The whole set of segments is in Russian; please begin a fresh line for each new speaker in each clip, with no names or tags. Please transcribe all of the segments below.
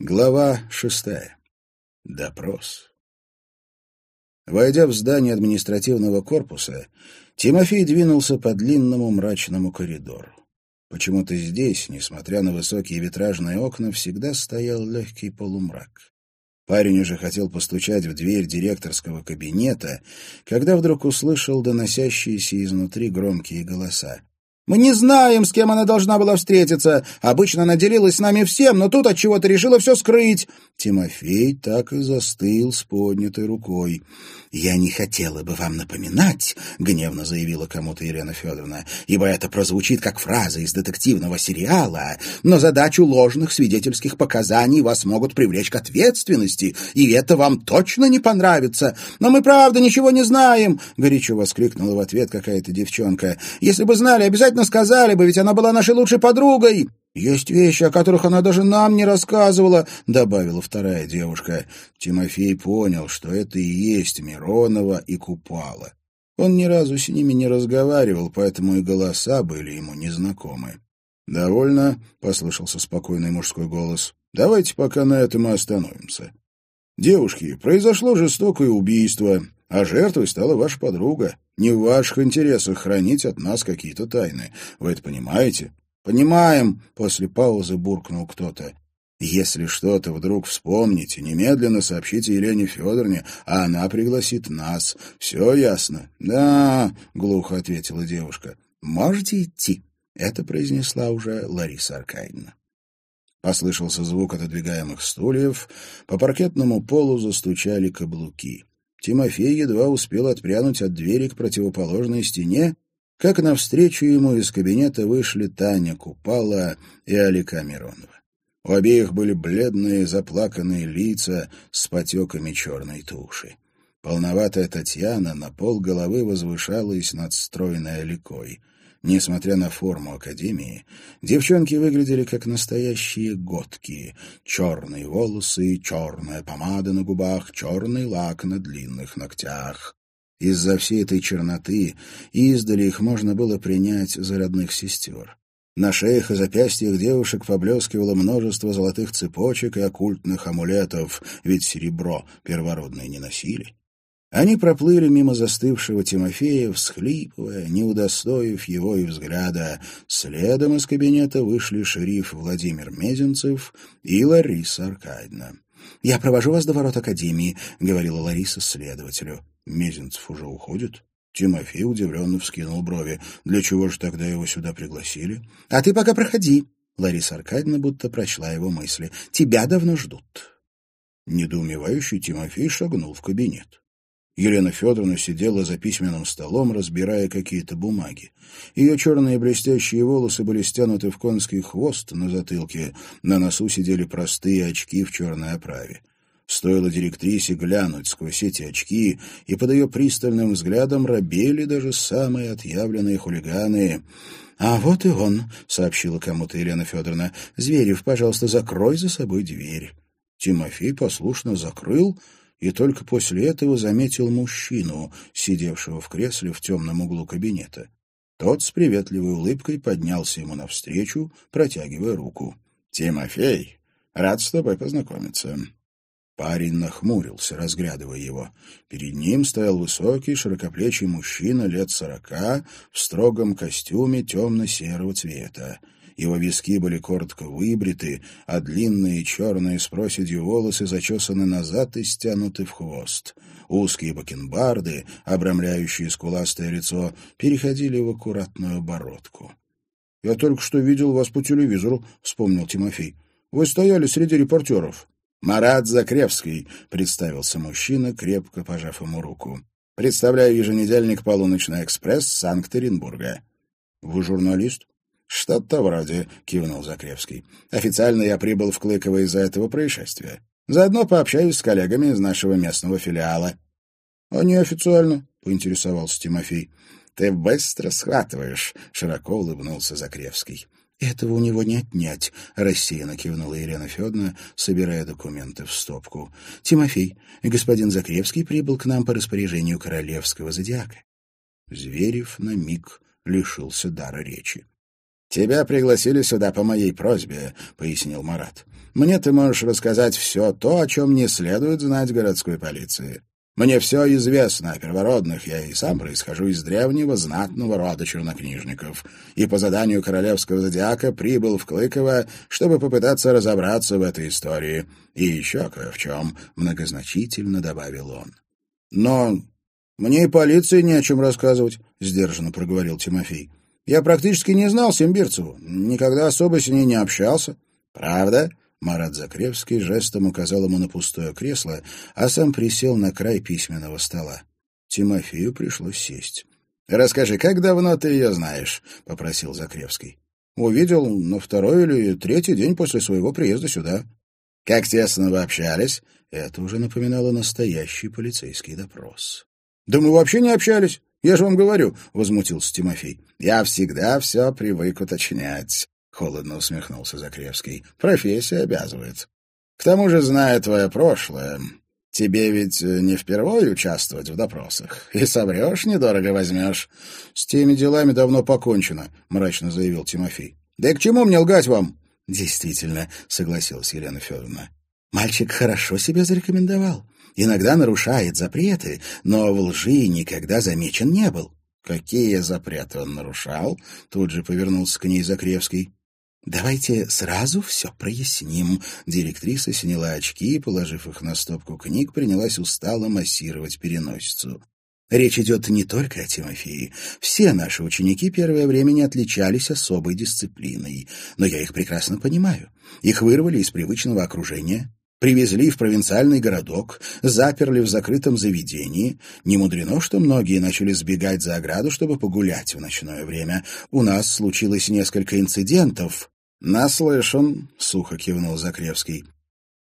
Глава шестая. Допрос. Войдя в здание административного корпуса, Тимофей двинулся по длинному мрачному коридору. Почему-то здесь, несмотря на высокие витражные окна, всегда стоял легкий полумрак. Парень уже хотел постучать в дверь директорского кабинета, когда вдруг услышал доносящиеся изнутри громкие голоса. Мы не знаем, с кем она должна была встретиться. Обычно она делилась с нами всем, но тут от чего то решила все скрыть. Тимофей так и застыл с поднятой рукой. «Я не хотела бы вам напоминать», — гневно заявила кому-то Елена Федоровна, «ибо это прозвучит как фраза из детективного сериала, но задачу ложных свидетельских показаний вас могут привлечь к ответственности, и это вам точно не понравится. Но мы правда ничего не знаем», — горячо воскликнула в ответ какая-то девчонка. «Если бы знали, обязательно сказали бы, ведь она была нашей лучшей подругой». «Есть вещи, о которых она даже нам не рассказывала», — добавила вторая девушка. Тимофей понял, что это и есть Миронова и Купала. Он ни разу с ними не разговаривал, поэтому и голоса были ему незнакомы. «Довольно», — послышался спокойный мужской голос. «Давайте пока на этом и остановимся. Девушки, произошло жестокое убийство, а жертвой стала ваша подруга. Не в ваших интересах хранить от нас какие-то тайны. Вы это понимаете?» «Понимаем», — после паузы буркнул кто-то. «Если что-то вдруг вспомните, немедленно сообщите Елене Федоровне, а она пригласит нас. Все ясно?» «Да», — глухо ответила девушка. «Можете идти», — это произнесла уже Лариса Аркадьевна. Послышался звук отодвигаемых стульев, по паркетному полу застучали каблуки. Тимофей едва успел отпрянуть от двери к противоположной стене, как навстречу ему из кабинета вышли Таня Купала и Алика Миронова. У обеих были бледные, заплаканные лица с потеками черной туши. Полноватая Татьяна на пол головы возвышалась над стройной Аликой. Несмотря на форму академии, девчонки выглядели как настоящие готки. Черные волосы, черная помада на губах, черный лак на длинных ногтях. Из-за всей этой черноты издали их можно было принять за родных сестер. На шеях и запястьях девушек поблескивало множество золотых цепочек и оккультных амулетов, ведь серебро первородные не носили. Они проплыли мимо застывшего Тимофея, всхлипывая, не удостоив его и взгляда. Следом из кабинета вышли шериф Владимир Мезенцев и Лариса Аркадьевна. «Я провожу вас до ворот Академии», — говорила Лариса следователю. Мезенцев уже уходит? Тимофей удивленно вскинул брови. Для чего же тогда его сюда пригласили? — А ты пока проходи. Лариса Аркадьевна будто прочла его мысли. — Тебя давно ждут. Недоумевающий Тимофей шагнул в кабинет. Елена Федоровна сидела за письменным столом, разбирая какие-то бумаги. Ее черные блестящие волосы были стянуты в конский хвост на затылке, на носу сидели простые очки в черной оправе. Стоило директрисе глянуть сквозь эти очки, и под ее пристальным взглядом робели даже самые отъявленные хулиганы. «А вот и он», — сообщила кому-то Елена Федоровна. «Зверев, пожалуйста, закрой за собой дверь». Тимофей послушно закрыл, и только после этого заметил мужчину, сидевшего в кресле в темном углу кабинета. Тот с приветливой улыбкой поднялся ему навстречу, протягивая руку. «Тимофей, рад с тобой познакомиться». Парень нахмурился, разглядывая его. Перед ним стоял высокий, широкоплечий мужчина лет сорока в строгом костюме темно-серого цвета. Его виски были коротко выбриты, а длинные черные с проседью волосы зачесаны назад и стянуты в хвост. Узкие бакенбарды, обрамляющие скуластое лицо, переходили в аккуратную бородку. — Я только что видел вас по телевизору, — вспомнил Тимофей. — Вы стояли среди репортеров. «Марат Закревский», — представился мужчина, крепко пожав ему руку. «Представляю еженедельник «Полуночный экспресс» Санкт-Петербурга». «Вы журналист?» «Что-то вроде», — кивнул Закревский. «Официально я прибыл в Клыково из-за этого происшествия. Заодно пообщаюсь с коллегами из нашего местного филиала». «А неофициально?» — поинтересовался Тимофей. «Ты быстро схватываешь», — широко улыбнулся Закревский. «Этого у него не отнять», — рассеянно кивнула Елена Федоровна, собирая документы в стопку. «Тимофей, господин Закревский прибыл к нам по распоряжению королевского зодиака». Зверев на миг лишился дара речи. «Тебя пригласили сюда по моей просьбе», — пояснил Марат. «Мне ты можешь рассказать все то, о чем не следует знать городской полиции. Мне все известно о первородных, я и сам происхожу из древнего знатного рода чернокнижников, и по заданию королевского зодиака прибыл в Клыково, чтобы попытаться разобраться в этой истории. И еще кое в чем, — многозначительно добавил он. Но мне и полиции не о чем рассказывать, — сдержанно проговорил Тимофей. Я практически не знал Симбирцеву, никогда особо с ней не общался. Правда? Марат Закревский жестом указал ему на пустое кресло, а сам присел на край письменного стола. Тимофею пришлось сесть. — Расскажи, как давно ты ее знаешь? — попросил Закревский. — Увидел на второй или третий день после своего приезда сюда. — Как тесно вы общались? Это уже напоминало настоящий полицейский допрос. — Да мы вообще не общались. Я же вам говорю, — возмутился Тимофей. — Я всегда все привык уточнять. — холодно усмехнулся Закревский. — Профессия обязывает. К тому же, зная твое прошлое, тебе ведь э, не впервые участвовать в допросах. И соврешь, недорого возьмешь. — С теми делами давно покончено, — мрачно заявил Тимофей. — Да и к чему мне лгать вам? — Действительно, — согласилась Елена Федоровна. — Мальчик хорошо себя зарекомендовал. Иногда нарушает запреты, но в лжи никогда замечен не был. — Какие запреты он нарушал? — тут же повернулся к ней Закревский. «Давайте сразу все проясним». Директриса сняла очки и, положив их на стопку книг, принялась устало массировать переносицу. Речь идет не только о Тимофее. Все наши ученики первое время не отличались особой дисциплиной. Но я их прекрасно понимаю. Их вырвали из привычного окружения, привезли в провинциальный городок, заперли в закрытом заведении. Не мудрено, что многие начали сбегать за ограду, чтобы погулять в ночное время. У нас случилось несколько инцидентов. «Наслышан», — сухо кивнул Закревский.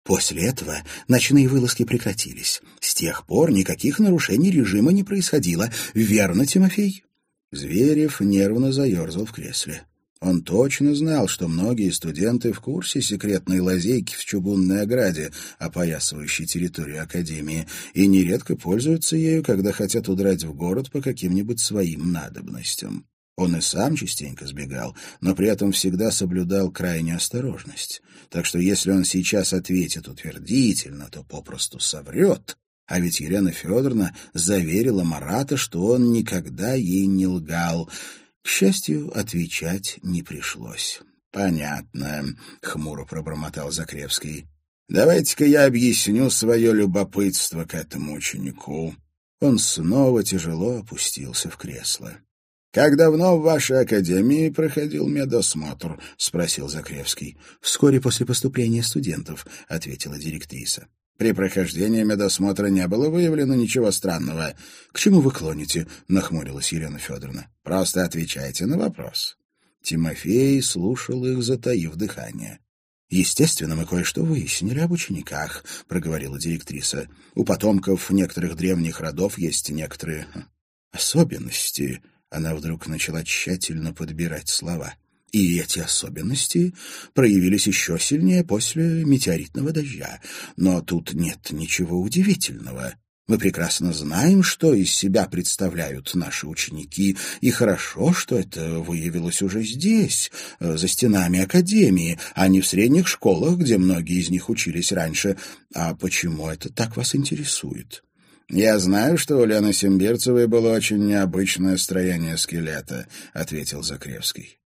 После этого ночные вылазки прекратились. С тех пор никаких нарушений режима не происходило. Верно, Тимофей? Зверев нервно заерзал в кресле. Он точно знал, что многие студенты в курсе секретной лазейки в чугунной ограде, опоясывающей территорию Академии, и нередко пользуются ею, когда хотят удрать в город по каким-нибудь своим надобностям. Он и сам частенько сбегал, но при этом всегда соблюдал крайнюю осторожность. Так что если он сейчас ответит утвердительно, то попросту соврет. А ведь Елена Федоровна заверила Марата, что он никогда ей не лгал — к счастью, отвечать не пришлось. «Понятно», — хмуро пробормотал Закревский. «Давайте-ка я объясню свое любопытство к этому ученику». Он снова тяжело опустился в кресло. «Как давно в вашей академии проходил медосмотр?» — спросил Закревский. «Вскоре после поступления студентов», — ответила директриса. При прохождении медосмотра не было выявлено ничего странного. — К чему вы клоните? — нахмурилась Елена Федоровна. — Просто отвечайте на вопрос. Тимофей слушал их, затаив дыхание. «Естественно, мы кое-что выяснили об учениках», — проговорила директриса. «У потомков некоторых древних родов есть некоторые особенности». Она вдруг начала тщательно подбирать слова. И эти особенности проявились еще сильнее после метеоритного дождя. Но тут нет ничего удивительного. Мы прекрасно знаем, что из себя представляют наши ученики, и хорошо, что это выявилось уже здесь, э, за стенами Академии, а не в средних школах, где многие из них учились раньше. А почему это так вас интересует? «Я знаю, что у Лены Симбирцевой было очень необычное строение скелета», — ответил Закревский.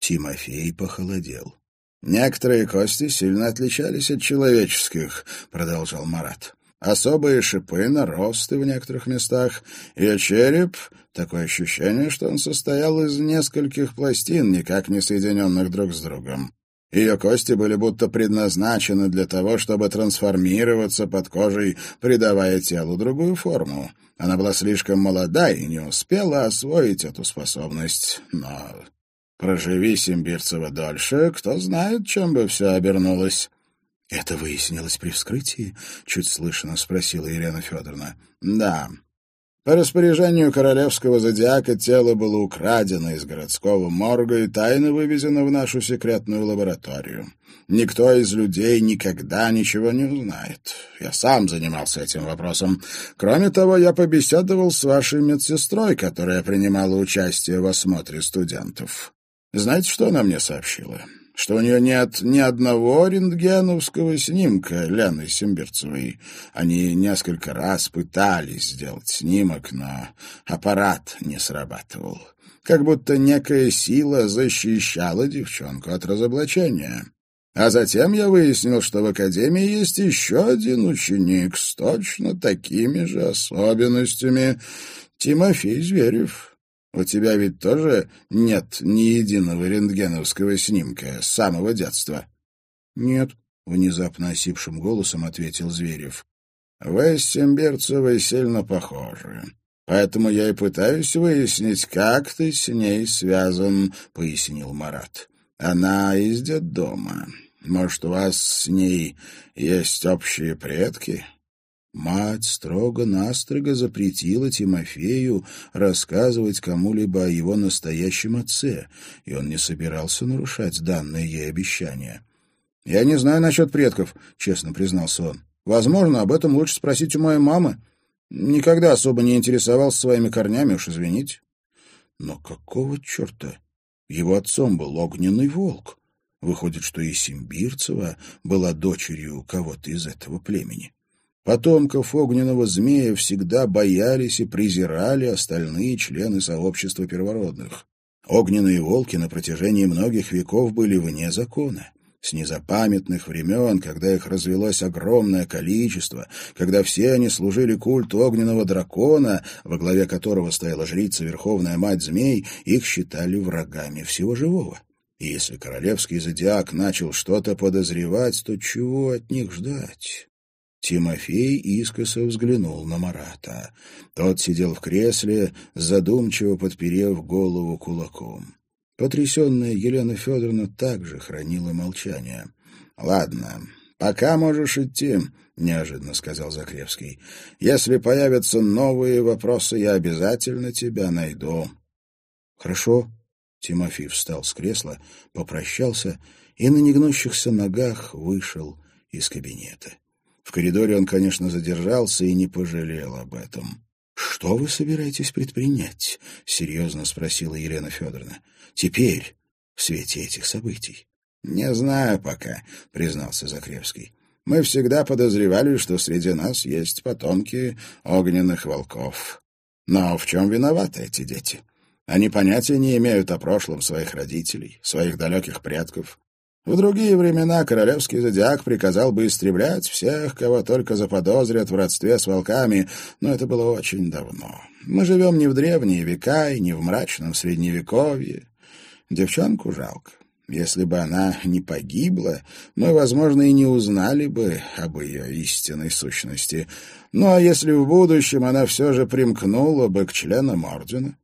Тимофей похолодел. «Некоторые кости сильно отличались от человеческих», — продолжал Марат. «Особые шипы, наросты в некоторых местах, и череп — такое ощущение, что он состоял из нескольких пластин, никак не соединенных друг с другом. Ее кости были будто предназначены для того, чтобы трансформироваться под кожей, придавая телу другую форму. Она была слишком молода и не успела освоить эту способность, но Проживи Симбирцева дольше, кто знает, чем бы все обернулось. — Это выяснилось при вскрытии? — чуть слышно спросила Елена Федоровна. — Да. По распоряжению королевского зодиака тело было украдено из городского морга и тайно вывезено в нашу секретную лабораторию. Никто из людей никогда ничего не узнает. Я сам занимался этим вопросом. Кроме того, я побеседовал с вашей медсестрой, которая принимала участие в осмотре студентов. Знаете, что она мне сообщила? Что у нее нет ни одного рентгеновского снимка Лены Симбирцевой. Они несколько раз пытались сделать снимок, но аппарат не срабатывал. Как будто некая сила защищала девчонку от разоблачения. А затем я выяснил, что в Академии есть еще один ученик с точно такими же особенностями — Тимофей Зверев. У тебя ведь тоже нет ни единого рентгеновского снимка с самого детства? — Нет, — внезапно осипшим голосом ответил Зверев. — Вы с Симбирцевой сильно похожи. Поэтому я и пытаюсь выяснить, как ты с ней связан, — пояснил Марат. — Она из детдома. Может, у вас с ней есть общие предки?» Мать строго-настрого запретила Тимофею рассказывать кому-либо о его настоящем отце, и он не собирался нарушать данное ей обещание. «Я не знаю насчет предков», — честно признался он. «Возможно, об этом лучше спросить у моей мамы. Никогда особо не интересовался своими корнями, уж извините». Но какого черта? Его отцом был огненный волк. Выходит, что и Симбирцева была дочерью кого-то из этого племени. Потомков огненного змея всегда боялись и презирали остальные члены сообщества первородных. Огненные волки на протяжении многих веков были вне закона. С незапамятных времен, когда их развелось огромное количество, когда все они служили культу огненного дракона, во главе которого стояла жрица Верховная Мать Змей, их считали врагами всего живого. И если королевский зодиак начал что-то подозревать, то чего от них ждать? Тимофей искоса взглянул на Марата. Тот сидел в кресле, задумчиво подперев голову кулаком. Потрясенная Елена Федоровна также хранила молчание. — Ладно, пока можешь идти, — неожиданно сказал Закревский. — Если появятся новые вопросы, я обязательно тебя найду. — Хорошо, Тимофей встал с кресла, попрощался и на негнущихся ногах вышел из кабинета. В коридоре он, конечно, задержался и не пожалел об этом. «Что вы собираетесь предпринять?» — серьезно спросила Елена Федоровна. «Теперь, в свете этих событий». «Не знаю пока», — признался Закревский. «Мы всегда подозревали, что среди нас есть потомки огненных волков. Но в чем виноваты эти дети? Они понятия не имеют о прошлом своих родителей, своих далеких предков. В другие времена королевский зодиак приказал бы истреблять всех, кого только заподозрят в родстве с волками, но это было очень давно. Мы живем не в древние века и не в мрачном средневековье. Девчонку жалко. Если бы она не погибла, мы, возможно, и не узнали бы об ее истинной сущности. Ну а если в будущем она все же примкнула бы к членам ордена,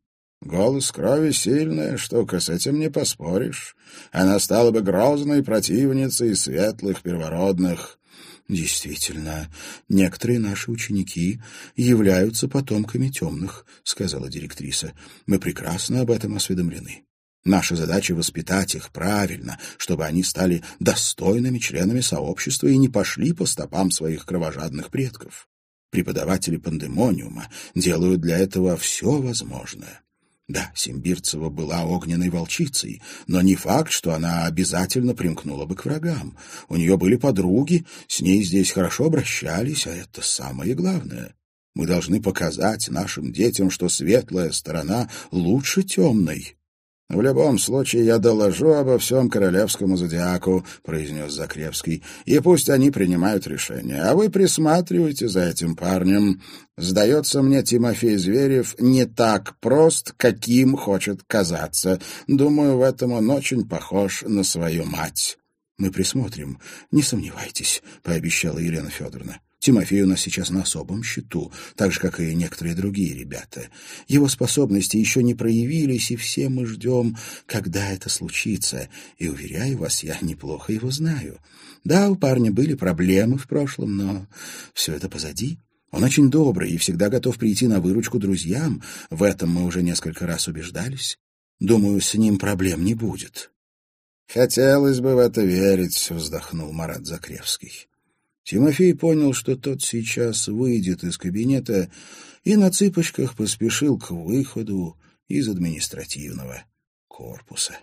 Голос крови — сильная штука, с этим не поспоришь. Она стала бы грозной противницей светлых первородных. «Действительно, некоторые наши ученики являются потомками темных», — сказала директриса. «Мы прекрасно об этом осведомлены. Наша задача — воспитать их правильно, чтобы они стали достойными членами сообщества и не пошли по стопам своих кровожадных предков. Преподаватели пандемониума делают для этого все возможное. Да, Симбирцева была огненной волчицей, но не факт, что она обязательно примкнула бы к врагам. У нее были подруги, с ней здесь хорошо обращались, а это самое главное. Мы должны показать нашим детям, что светлая сторона лучше темной. «В любом случае я доложу обо всем королевскому зодиаку», — произнес Закревский, «и пусть они принимают решение, а вы присматривайте за этим парнем. Сдается мне, Тимофей Зверев не так прост, каким хочет казаться. Думаю, в этом он очень похож на свою мать». «Мы присмотрим, не сомневайтесь», — пообещала Елена Федоровна. Тимофей у нас сейчас на особом счету, так же, как и некоторые другие ребята. Его способности еще не проявились, и все мы ждем, когда это случится. И, уверяю вас, я неплохо его знаю. Да, у парня были проблемы в прошлом, но все это позади. Он очень добрый и всегда готов прийти на выручку друзьям. В этом мы уже несколько раз убеждались. Думаю, с ним проблем не будет. «Хотелось бы в это верить», — вздохнул Марат Закревский. Тимофей понял, что тот сейчас выйдет из кабинета и на цыпочках поспешил к выходу из административного корпуса.